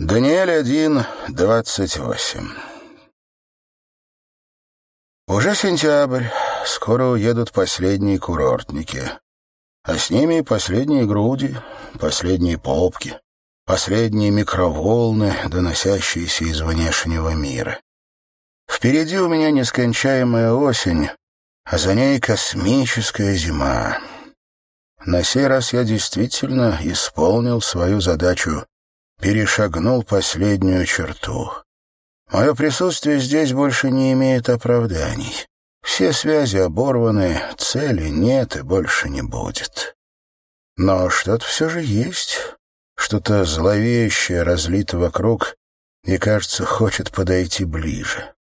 Даниэль 1, 28. Уже сентябрь, скоро уедут последние курортники. А с ними и последние груди, последние попки, последние микроволны, доносящиеся из внешнего мира. Впереди у меня нескончаемая осень, а за ней космическая зима. На сей раз я действительно исполнил свою задачу перешагнул последнюю черту. Мое присутствие здесь больше не имеет оправданий. Все связи оборваны, цели нет и больше не будет. Но что-то все же есть, что-то зловещее разлито вокруг и, кажется, хочет подойти ближе.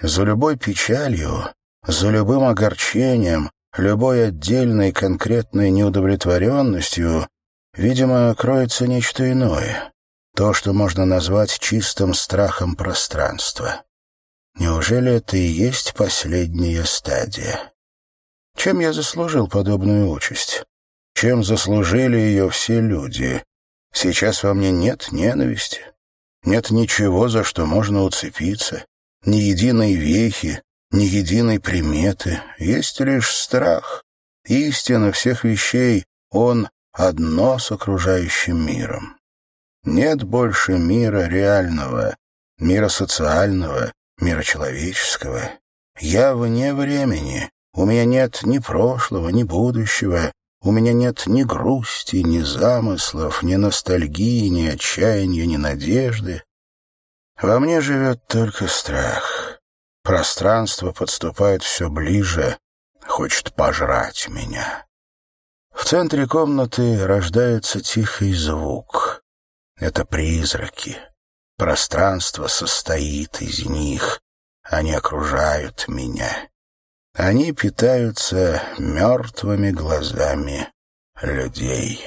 За любой печалью, за любым огорчением, любой отдельной конкретной неудовлетворенностью, видимо, кроется нечто иное то, что можно назвать чистым страхом пространства. Неужели это и есть последняя стадия? Чем я заслужил подобную участь? Чем заслужили ее все люди? Сейчас во мне нет ненависти, нет ничего, за что можно уцепиться, ни единой вехи, ни единой приметы. Есть лишь страх. Истина всех вещей, он одно с окружающим миром. Нет больше мира реального, мира социального, мира человеческого. Я вне времени. У меня нет ни прошлого, ни будущего. У меня нет ни грусти, ни замыслов, ни ностальгии, ни отчаяния, ни надежды. Во мне живет только страх. Пространство подступает все ближе, хочет пожрать меня. В центре комнаты рождается тихий звук. Это призраки. Пространство состоит из них. Они окружают меня. Они питаются мертвыми глазами людей».